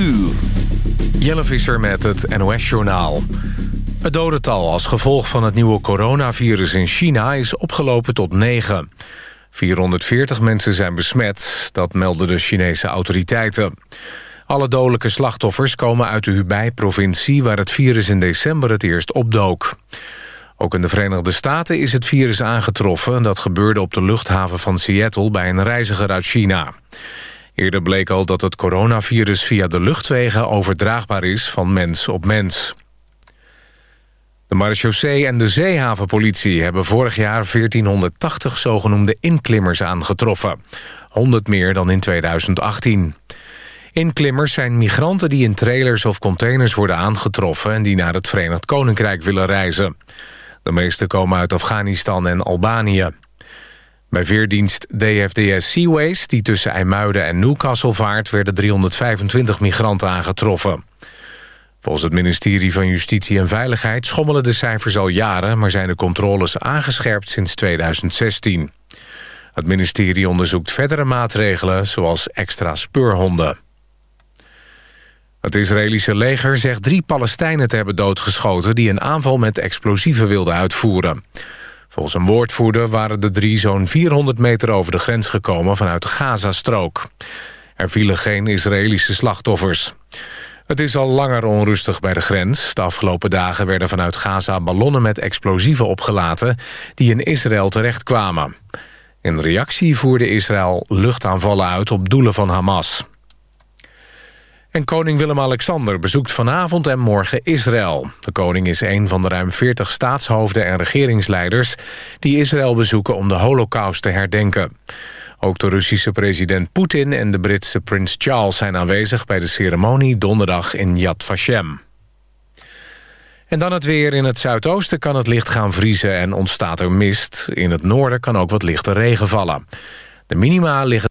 uur. Jelle Visser met het NOS-journaal. Het dodental als gevolg van het nieuwe coronavirus in China is opgelopen tot 9. 440 mensen zijn besmet, dat melden de Chinese autoriteiten. Alle dodelijke slachtoffers komen uit de Hubei-provincie... waar het virus in december het eerst opdook. Ook in de Verenigde Staten is het virus aangetroffen. Dat gebeurde op de luchthaven van Seattle bij een reiziger uit China. Eerder bleek al dat het coronavirus via de luchtwegen overdraagbaar is van mens op mens. De marechaussee en de zeehavenpolitie hebben vorig jaar 1480 zogenoemde inklimmers aangetroffen. 100 meer dan in 2018. Inklimmers zijn migranten die in trailers of containers worden aangetroffen... en die naar het Verenigd Koninkrijk willen reizen. De meeste komen uit Afghanistan en Albanië. Bij veerdienst DFDS Seaways, die tussen IJmuiden en Newcastle vaart... werden 325 migranten aangetroffen. Volgens het ministerie van Justitie en Veiligheid schommelen de cijfers al jaren... maar zijn de controles aangescherpt sinds 2016. Het ministerie onderzoekt verdere maatregelen, zoals extra speurhonden. Het Israëlische leger zegt drie Palestijnen te hebben doodgeschoten... die een aanval met explosieven wilden uitvoeren. Volgens een woordvoerder waren de drie zo'n 400 meter over de grens gekomen... vanuit de Gazastrook. Er vielen geen Israëlische slachtoffers. Het is al langer onrustig bij de grens. De afgelopen dagen werden vanuit Gaza ballonnen met explosieven opgelaten... die in Israël terechtkwamen. In reactie voerde Israël luchtaanvallen uit op doelen van Hamas. En koning Willem-Alexander bezoekt vanavond en morgen Israël. De koning is een van de ruim 40 staatshoofden en regeringsleiders... die Israël bezoeken om de holocaust te herdenken. Ook de Russische president Poetin en de Britse prins Charles... zijn aanwezig bij de ceremonie donderdag in Yad Vashem. En dan het weer. In het zuidoosten kan het licht gaan vriezen en ontstaat er mist. In het noorden kan ook wat lichte regen vallen. De minima liggen...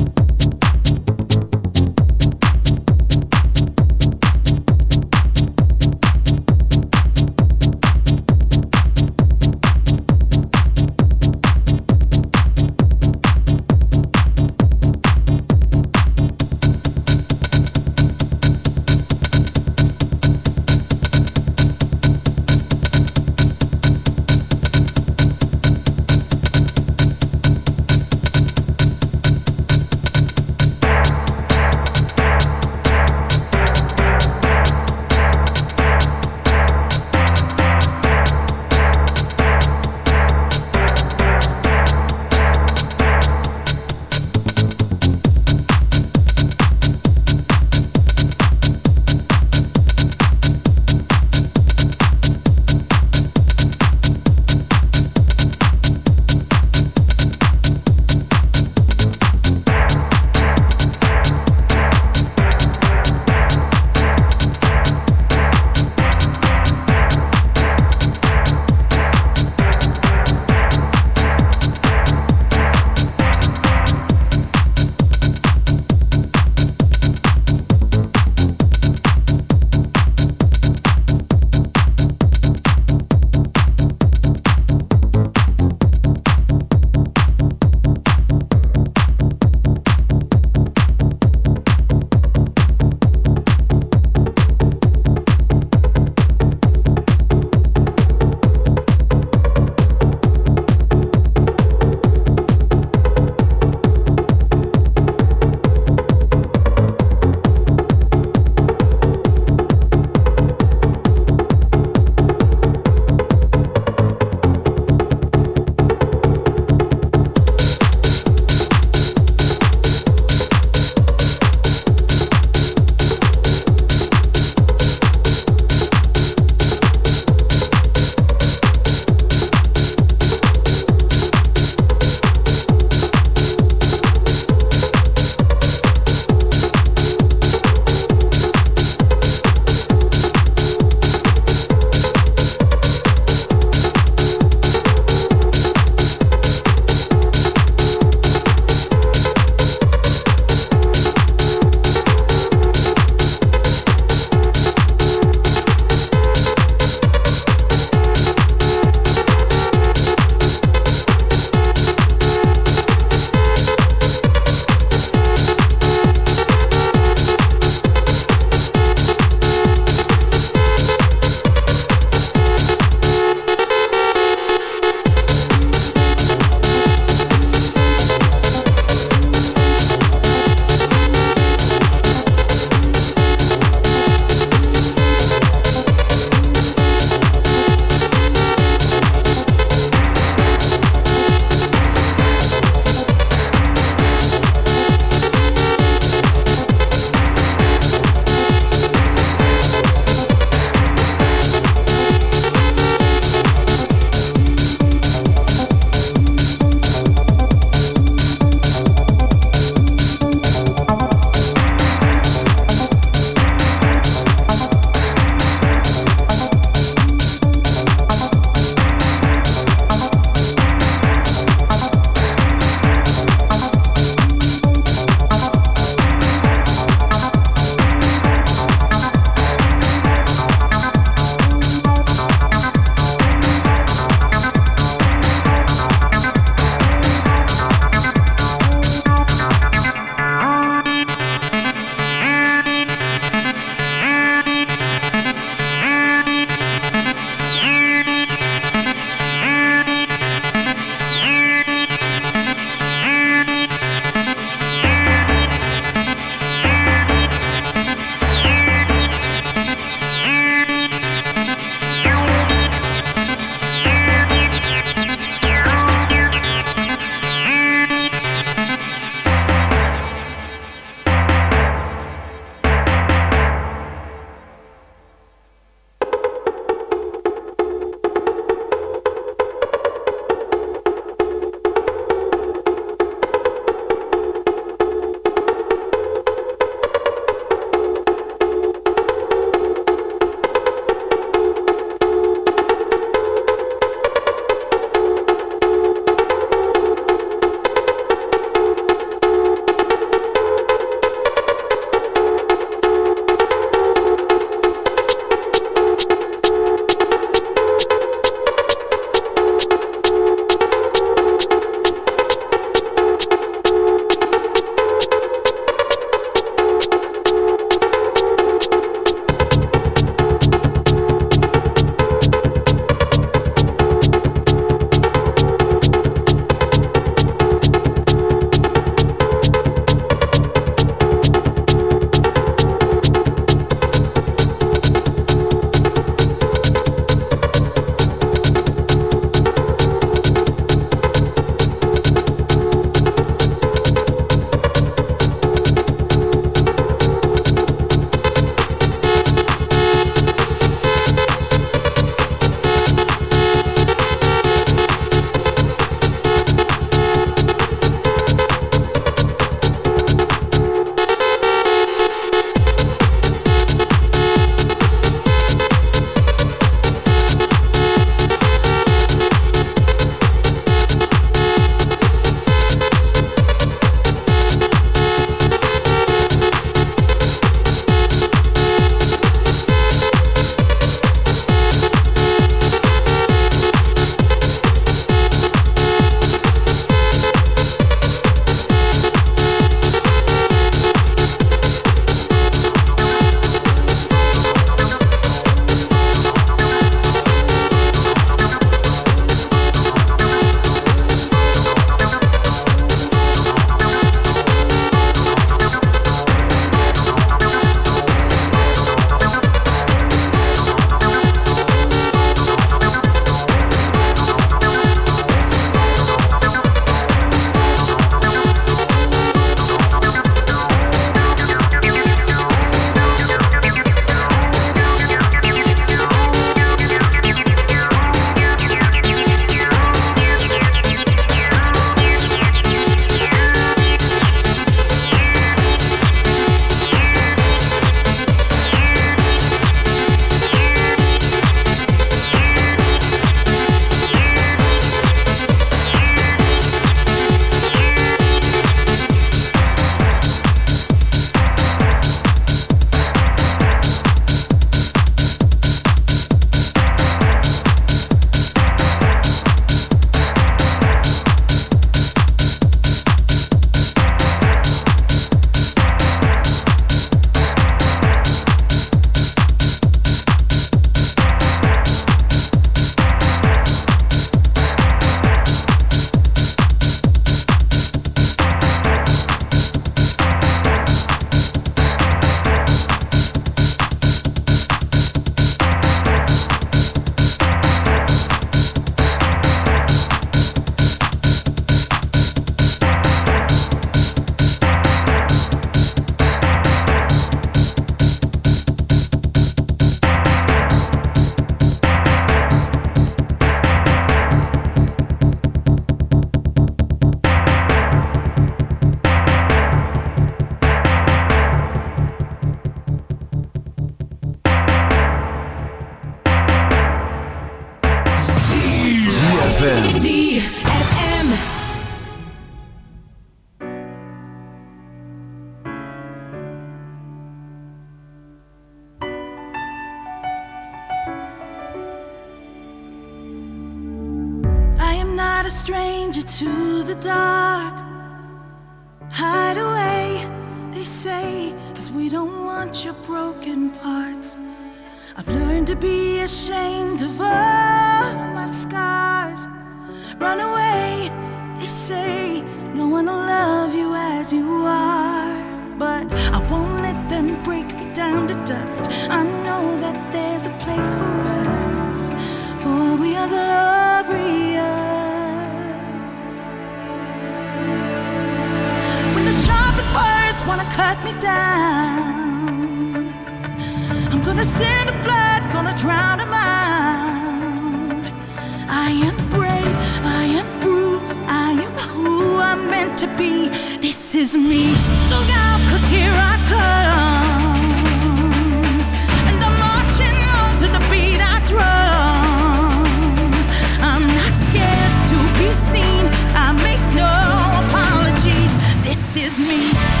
Is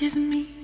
kisses me.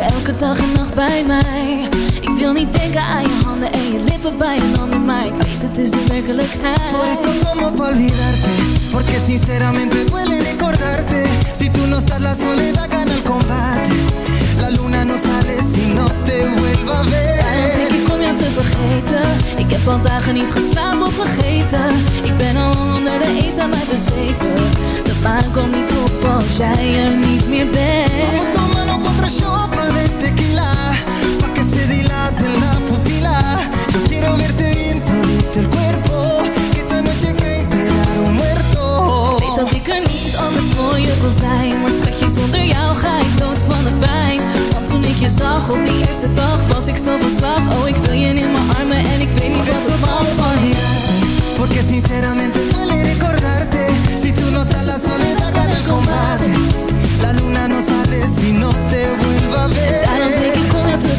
elke dag en nacht bij mij. Ik wil niet denken aan je handen en je lippen bij een ander, maar ik weet het is de werkelijkheid. Por eso tomo pa olvidarte, porque sinceramente duele recordarte. Si tú no estás la soledad gana el combate. La luna no sale si no te vuelva a ver. Denk ik kom jou te vergeten. Ik heb al dagen niet geslapen of vergeten. Ik ben al onder de eenzaamheid bezweken. De maan komt niet op als jij er niet meer bent tequila, pa' que se dilate la pupila. Yo quiero verte bien todito el cuerpo, que esta noche kan ik daar een muerto. Weet dat ik er niet anders voor je kon zijn, maar schatje zonder jou ga ik dood van de pijn. Want toen ik je zag op die eerste dag, was ik zo van slag. Oh, ik wil je in mijn armen en ik weet niet wat ze van je. Porque sinceramente duele recordarte Si tú no estás la soledad gana el combate La luna no sale si no te vuelvas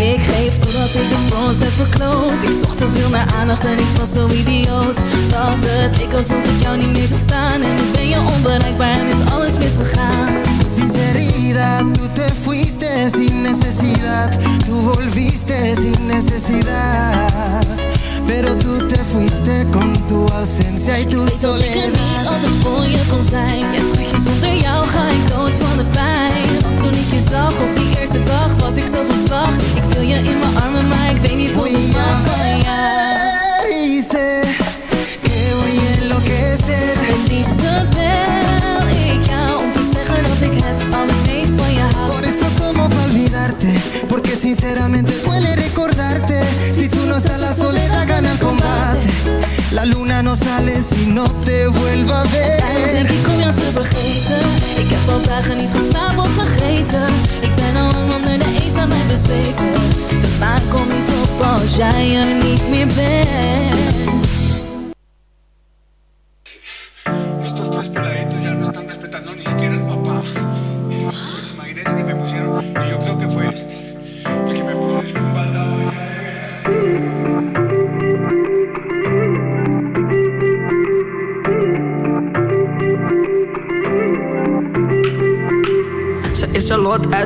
Ik geef totdat ik het voor ons heb verkloot. Ik zocht te veel naar aandacht en ik was zo idioot. Dat het leek alsof ik jou niet meer zag staan. En nu ben je onbereikbaar en is alles misgegaan. Sinceridad, tú te fuiste sin necesidad. Tú volviste sin necesidad. Pero tú te fuiste con tu ausencia y tu Ik weet dat ik er soledad. niet altijd voor je kon zijn. Ja schatje, zonder jou ga ik dood van de pijn toen ik je zag op die eerste dag was ik zo van slag. Ik wil je in mijn armen, maar ik weet niet hoe ik mag. Van jou sé que voy a enloquecer. Het liefste bel ik jou om te zeggen dat ik het allermeest van je hou. Por eso como pa olvidarte? Porque sinceramente duele La luna no sale si no te vuelvo a Daarom denk ver ik om jou te vergeten. Ik heb al dagen niet geslapen of vergeten. Ik ben al lang onder de eenzaamheid bezweken. De maan komt niet op als jij er niet meer bent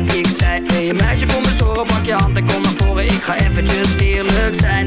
Ik zei, hey, meisje, kom eens horen, pak je hand en kom naar voren. Ik ga eventjes eerlijk zijn.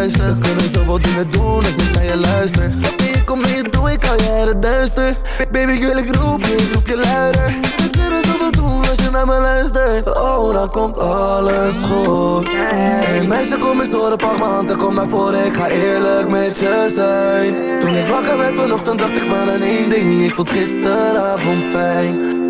We kunnen zoveel dingen doen als ik naar je luister. Baby, ik kom mee, doe ik al jaren duister. Baby, girl, ik roep je, ik roep je luider. We kunnen zoveel doen als je naar me luistert. Oh, dan komt alles goed. Hey, meisje, kom eens horen, pak m'n hand en kom naar voren. Ik ga eerlijk met je zijn. Toen ik wakker werd vanochtend, dacht ik maar aan één ding. Ik vond gisteravond fijn.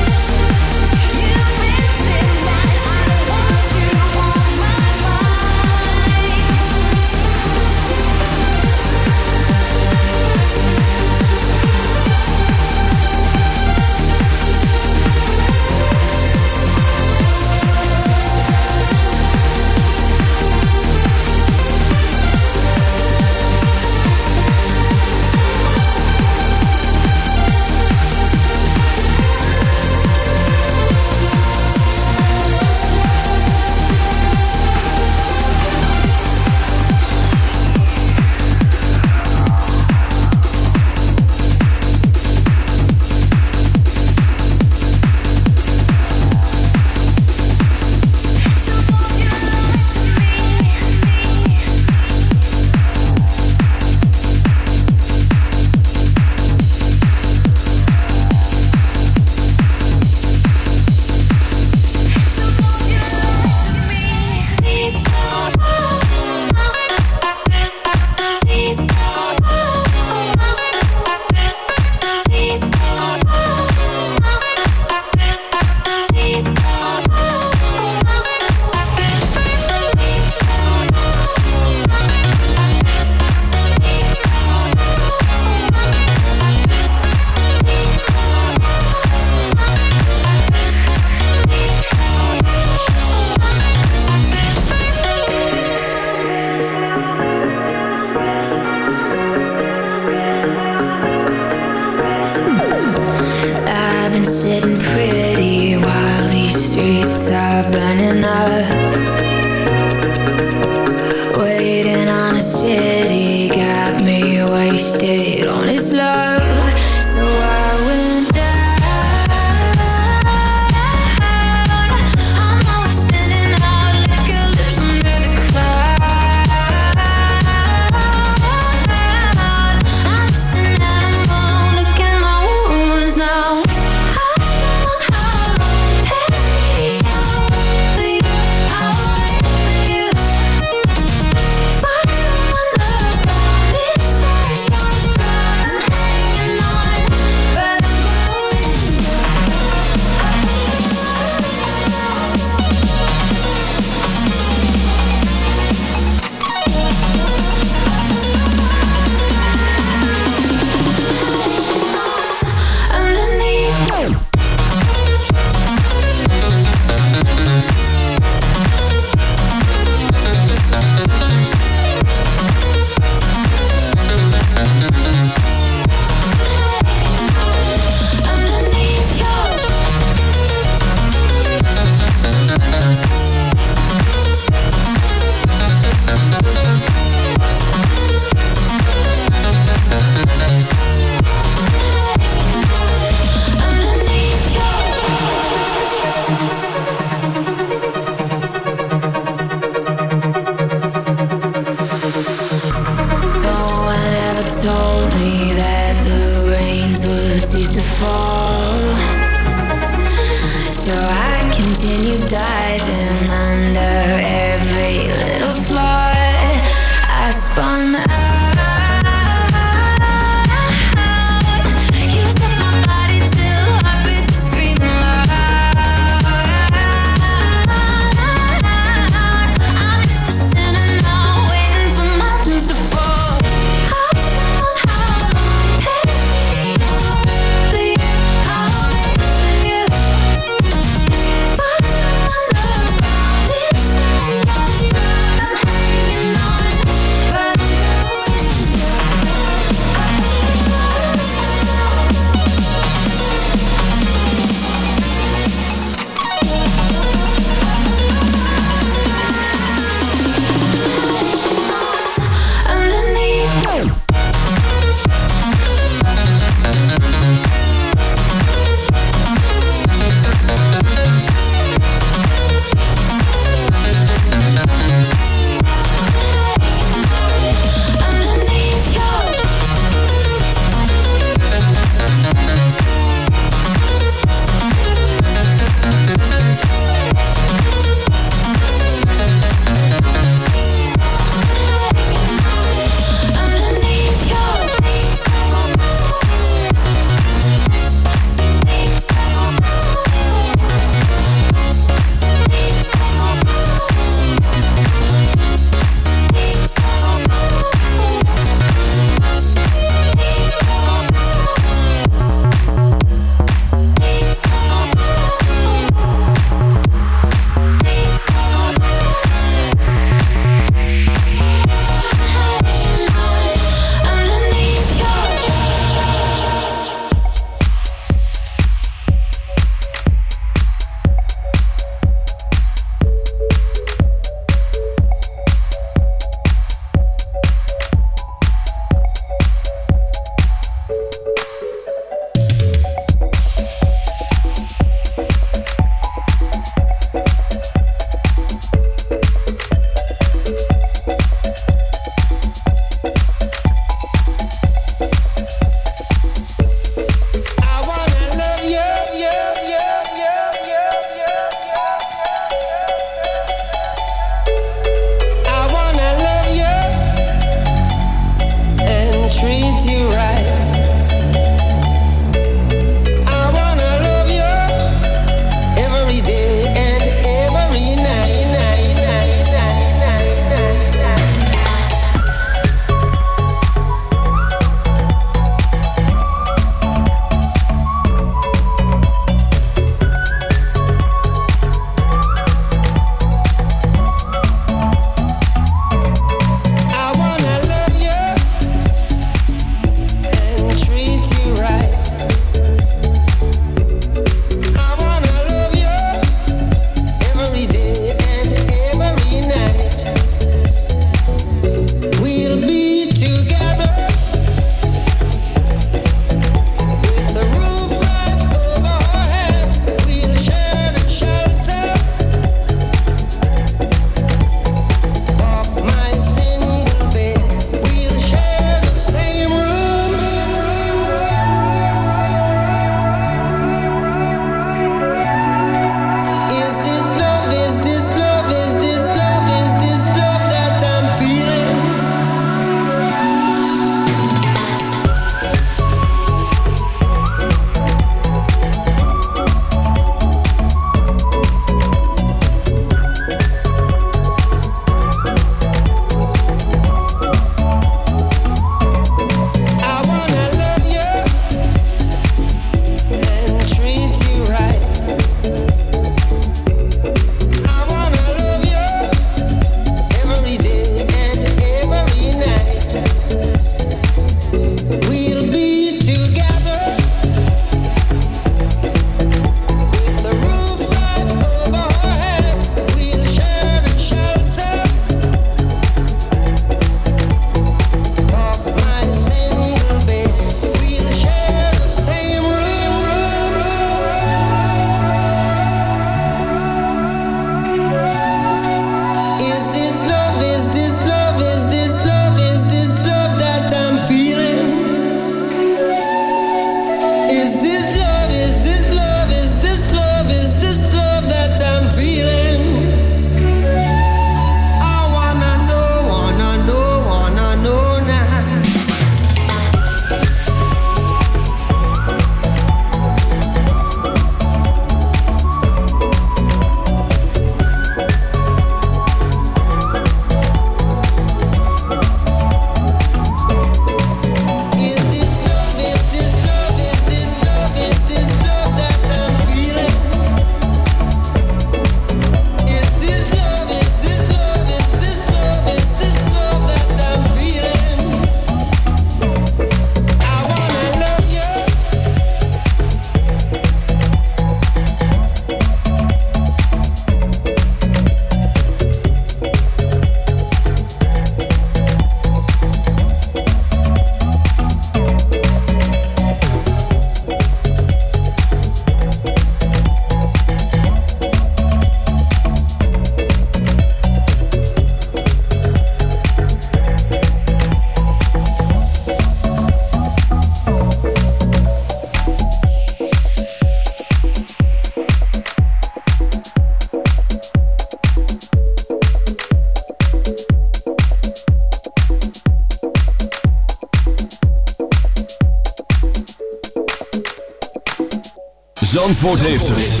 Zandvoort heeft het.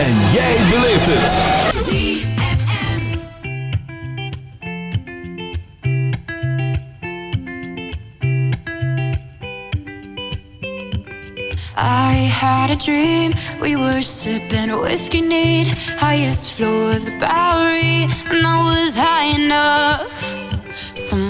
En jij beleeft het. I had a dream, we were sipping whiskey neat Highest floor of the Bowery, and I was high enough Some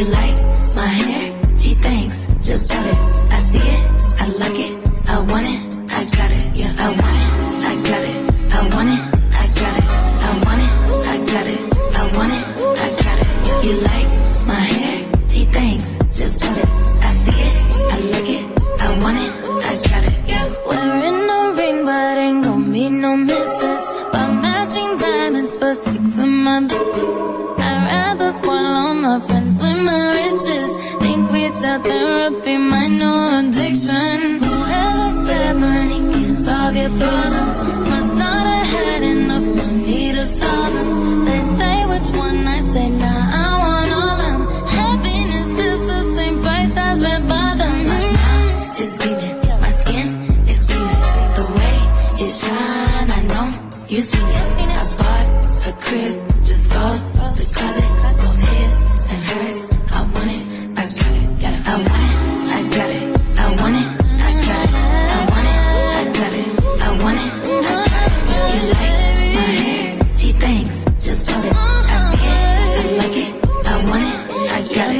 you like. gonna